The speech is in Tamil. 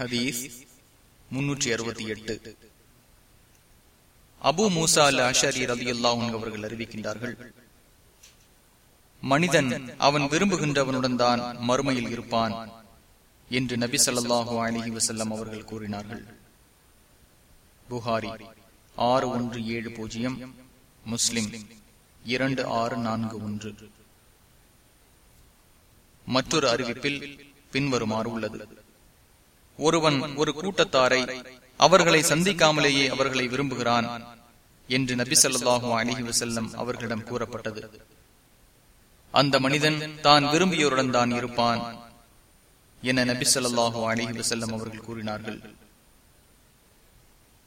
ஹதீஸ் முன்னூற்றி அறுபத்தி எட்டு. அபு மூசா அல் அஷரி ரவி அவர்கள் அறிவிக்கின்றார்கள் மனிதன் அவன் விரும்புகின்றவனுடன் தான் மறுமையில் இருப்பான் என்று நபி சொல்லாஹு அலிஹி வசல்லம் அவர்கள் கூறினார்கள். புகாரி ஆறு ஒன்று ஏழு பூஜ்ஜியம் முஸ்லிம் இரண்டு ஆறு நான்கு ஒன்று. மற்றொரு அறிவிப்பில் பின்வருமாறு உள்ளது. ஒருவன் ஒரு கூட்டத்தாரை அவர்களை சந்திக்காமலேயே அவர்களை விரும்புகிறான் என்று நபி சொல்லாஹும் அலிஹி வசல்லம் அவர்களிடம் கூறப்பட்டது. அந்த மனிதன் தான் விரும்பியோருடன் தான் இருப்பான் என நபி சொல்லாஹு அலிஹி வசல்லம் அவர்கள் கூறினார்கள்.